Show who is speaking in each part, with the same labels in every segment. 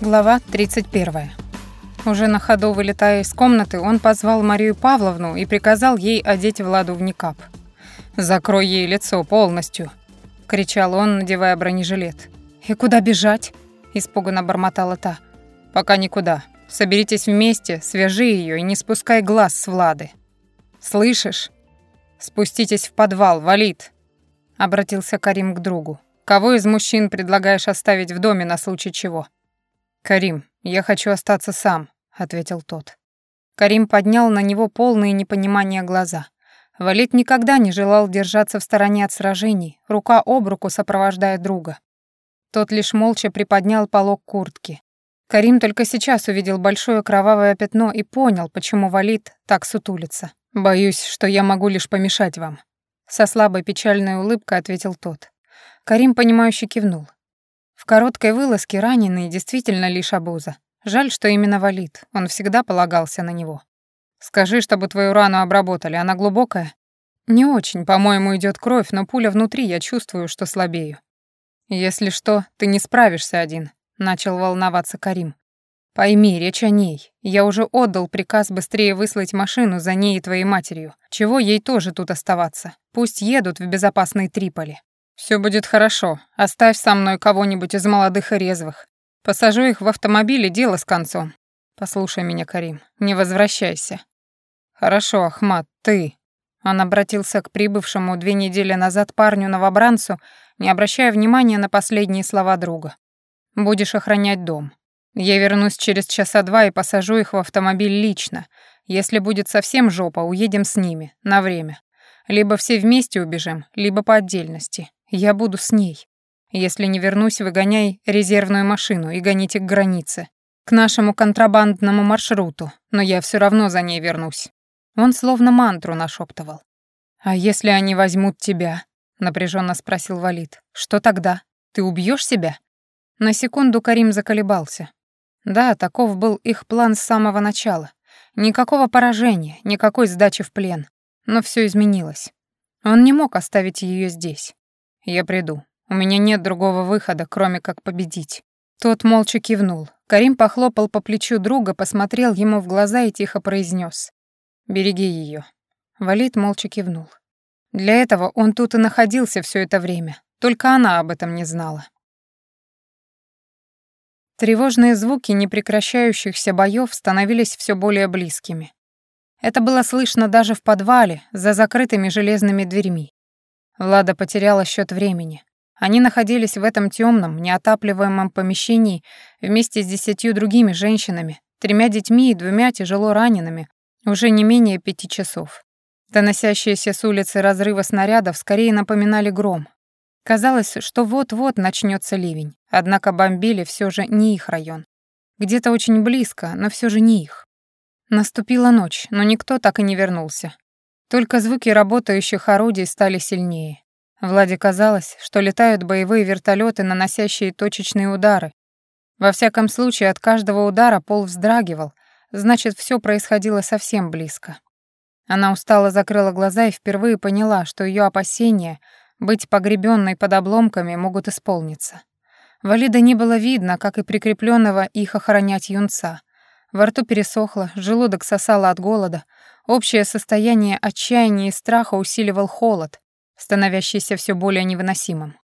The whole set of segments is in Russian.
Speaker 1: Глава 31. Уже на ходу вылетая из комнаты, он позвал Марию Павловну и приказал ей одеть Владу в никап. «Закрой ей лицо полностью», — кричал он, надевая бронежилет. «И куда бежать?» — испуганно бормотала та. «Пока никуда. Соберитесь вместе, свяжи ее и не спускай глаз с Влады. Слышишь? Спуститесь в подвал, валит!» Обратился Карим к другу. «Кого из мужчин предлагаешь оставить в доме на случай чего?» «Карим, я хочу остаться сам», — ответил тот. Карим поднял на него полные непонимания глаза. Валид никогда не желал держаться в стороне от сражений, рука об руку сопровождая друга. Тот лишь молча приподнял полог куртки. Карим только сейчас увидел большое кровавое пятно и понял, почему Валид так сутулится. «Боюсь, что я могу лишь помешать вам», — со слабой печальной улыбкой ответил тот. Карим, понимающе кивнул. В короткой вылазке раненый действительно лишь обуза. Жаль, что именно валит, он всегда полагался на него. «Скажи, чтобы твою рану обработали, она глубокая?» «Не очень, по-моему, идет кровь, но пуля внутри, я чувствую, что слабею». «Если что, ты не справишься один», — начал волноваться Карим. «Пойми, речь о ней. Я уже отдал приказ быстрее выслать машину за ней и твоей матерью. Чего ей тоже тут оставаться? Пусть едут в безопасный Триполи». Все будет хорошо. Оставь со мной кого-нибудь из молодых и резвых. Посажу их в автомобиль и дело с концом. Послушай меня, Карим, не возвращайся. Хорошо, Ахмат, ты. Он обратился к прибывшему две недели назад парню-новобранцу, не обращая внимания на последние слова друга. Будешь охранять дом. Я вернусь через часа два и посажу их в автомобиль лично. Если будет совсем жопа, уедем с ними, на время. Либо все вместе убежим, либо по отдельности. Я буду с ней. Если не вернусь, выгоняй резервную машину и гоните к границе, к нашему контрабандному маршруту, но я все равно за ней вернусь». Он словно мантру нашептывал. «А если они возьмут тебя?» — напряженно спросил Валид. «Что тогда? Ты убьешь себя?» На секунду Карим заколебался. Да, таков был их план с самого начала. Никакого поражения, никакой сдачи в плен. Но все изменилось. Он не мог оставить ее здесь. Я приду. У меня нет другого выхода, кроме как победить. Тот молча кивнул. Карим похлопал по плечу друга, посмотрел ему в глаза и тихо произнес: «Береги ее. Валид молча кивнул. Для этого он тут и находился все это время. Только она об этом не знала. Тревожные звуки непрекращающихся боев становились все более близкими. Это было слышно даже в подвале, за закрытыми железными дверьми. Влада потеряла счет времени. Они находились в этом темном, неотапливаемом помещении вместе с десятью другими женщинами, тремя детьми и двумя тяжело ранеными, уже не менее пяти часов. Доносящиеся с улицы разрывы снарядов скорее напоминали гром. Казалось, что вот-вот начнется ливень, однако бомбили все же не их район. Где-то очень близко, но все же не их. Наступила ночь, но никто так и не вернулся. Только звуки работающих орудий стали сильнее. Владе казалось, что летают боевые вертолеты, наносящие точечные удары. Во всяком случае, от каждого удара пол вздрагивал, значит, все происходило совсем близко. Она устало закрыла глаза и впервые поняла, что ее опасения быть погребенной под обломками могут исполниться. Валида не было видно, как и прикрепленного их охранять юнца. Во рту пересохло, желудок сосало от голода, Общее состояние отчаяния и страха усиливал холод, становящийся все более невыносимым.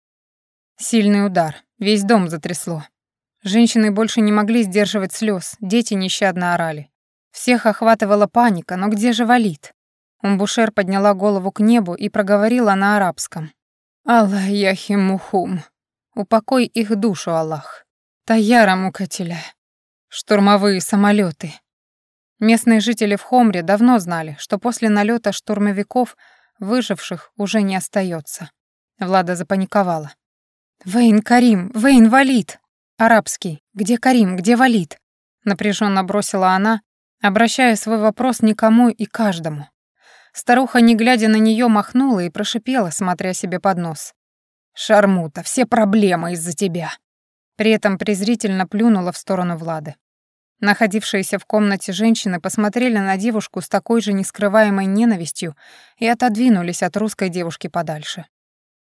Speaker 1: Сильный удар, весь дом затрясло. Женщины больше не могли сдерживать слез, дети нещадно орали. Всех охватывала паника, но где же валит? Умбушер подняла голову к небу и проговорила на арабском. «Аллах яхимухум, упокой их душу, Аллах. Таяра мукателя. Штурмовые самолеты. Местные жители в Хомре давно знали, что после налета штурмовиков выживших уже не остается. Влада запаниковала. «Вейн Карим! Вейн Валид!» «Арабский. Где Карим? Где Валид?» Напряженно бросила она, обращая свой вопрос никому и каждому. Старуха, не глядя на нее, махнула и прошипела, смотря себе под нос. «Шармута, все проблемы из-за тебя!» При этом презрительно плюнула в сторону Влады. Находившиеся в комнате женщины посмотрели на девушку с такой же нескрываемой ненавистью и отодвинулись от русской девушки подальше.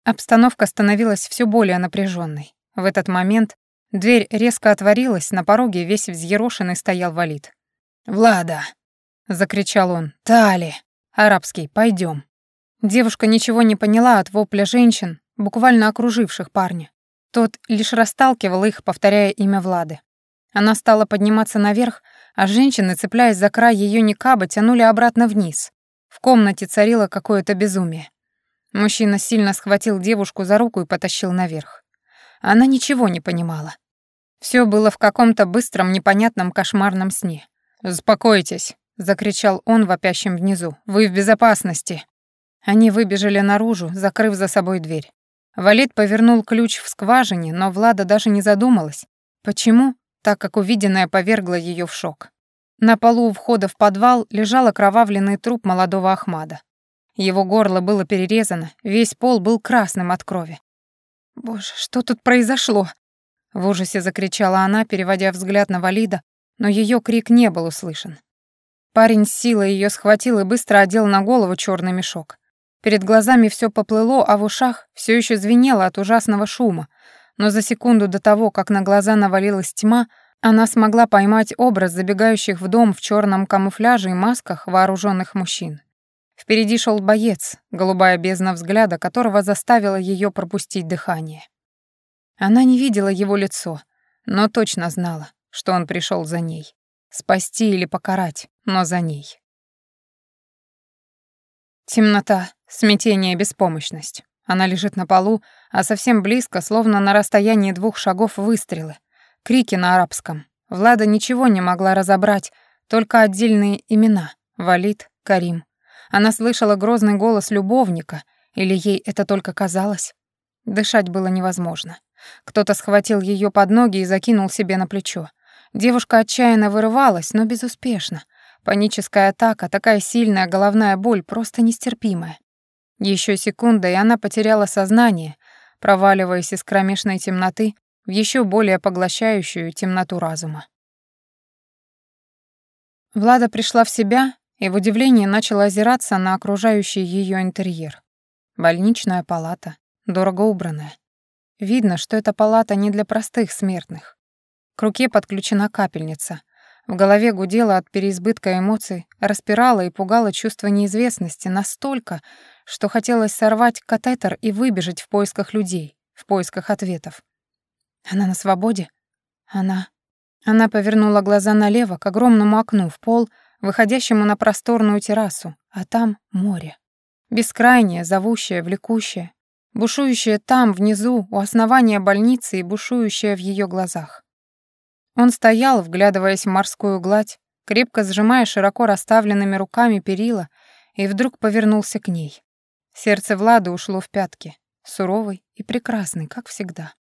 Speaker 1: Обстановка становилась все более напряженной. В этот момент Дверь резко отворилась, на пороге весь взъерошенный стоял валид.
Speaker 2: «Влада!»
Speaker 1: — закричал он.
Speaker 2: «Тали!»
Speaker 1: Арабский, пойдем. Девушка ничего не поняла от вопля женщин, буквально окруживших парня. Тот лишь расталкивал их, повторяя имя Влады. Она стала подниматься наверх, а женщины, цепляясь за край ее никаба, тянули обратно вниз. В комнате царило какое-то безумие. Мужчина сильно схватил девушку за руку и потащил наверх. Она ничего не понимала. Все было в каком-то быстром, непонятном кошмарном сне. «Успокойтесь», — закричал он вопящим внизу. «Вы в безопасности». Они выбежали наружу, закрыв за собой дверь. Валид повернул ключ в скважине, но Влада даже не задумалась. Почему? Так как увиденное повергло ее в шок. На полу у входа в подвал лежал окровавленный труп молодого Ахмада. Его горло было перерезано, весь пол был красным от крови. «Боже, что тут произошло?» В ужасе закричала она, переводя взгляд на Валида, но ее крик не был услышан. Парень с силой ее схватил и быстро одел на голову черный мешок. Перед глазами все поплыло, а в ушах все еще звенело от ужасного шума, но за секунду до того, как на глаза навалилась тьма, она смогла поймать образ забегающих в дом в черном камуфляже и масках вооруженных мужчин. Впереди шел боец, голубая бездна взгляда которого заставила ее пропустить дыхание. Она не видела его лицо, но точно знала, что он пришел за ней. Спасти или покарать, но за ней. Темнота, смятение, беспомощность. Она лежит на полу, а совсем близко, словно на расстоянии двух шагов выстрелы. Крики на арабском. Влада ничего не могла разобрать, только отдельные имена — Валид, Карим. Она слышала грозный голос любовника, или ей это только казалось? Дышать было невозможно. Кто-то схватил ее под ноги и закинул себе на плечо. Девушка отчаянно вырывалась, но безуспешно. Паническая атака, такая сильная головная боль, просто нестерпимая. Еще секунда, и она потеряла сознание, проваливаясь из кромешной темноты в еще более поглощающую темноту разума. Влада пришла в себя и в удивлении начала озираться на окружающий ее интерьер. Больничная палата, дорого убранная. Видно, что эта палата не для простых смертных. К руке подключена капельница. В голове гудело от переизбытка эмоций, распирало и пугало чувство неизвестности настолько, что хотелось сорвать катетер и выбежать в поисках людей, в поисках ответов. Она на свободе? Она... Она повернула глаза налево к огромному окну в пол, выходящему на просторную террасу, а там море. Бескрайнее, зовущее, влекущее, бушующее там, внизу, у основания больницы и бушующее в ее глазах. Он стоял, вглядываясь в морскую гладь, крепко сжимая широко расставленными руками перила, и вдруг повернулся к ней. Сердце Влады ушло в пятки, суровый и прекрасный, как всегда.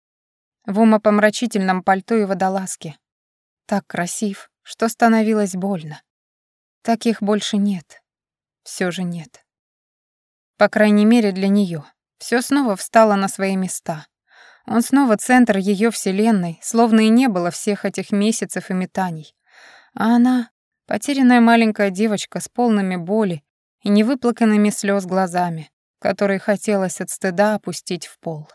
Speaker 1: В умопомрачительном пальто и водолазке. Так красив, что становилось больно. Таких больше нет. Все же нет. По крайней мере, для нее. Все снова встало на свои места. Он снова центр ее вселенной, словно и не было всех этих месяцев и метаний. А она — потерянная маленькая девочка с полными боли и невыплаканными слез глазами, которые хотелось от стыда опустить в пол.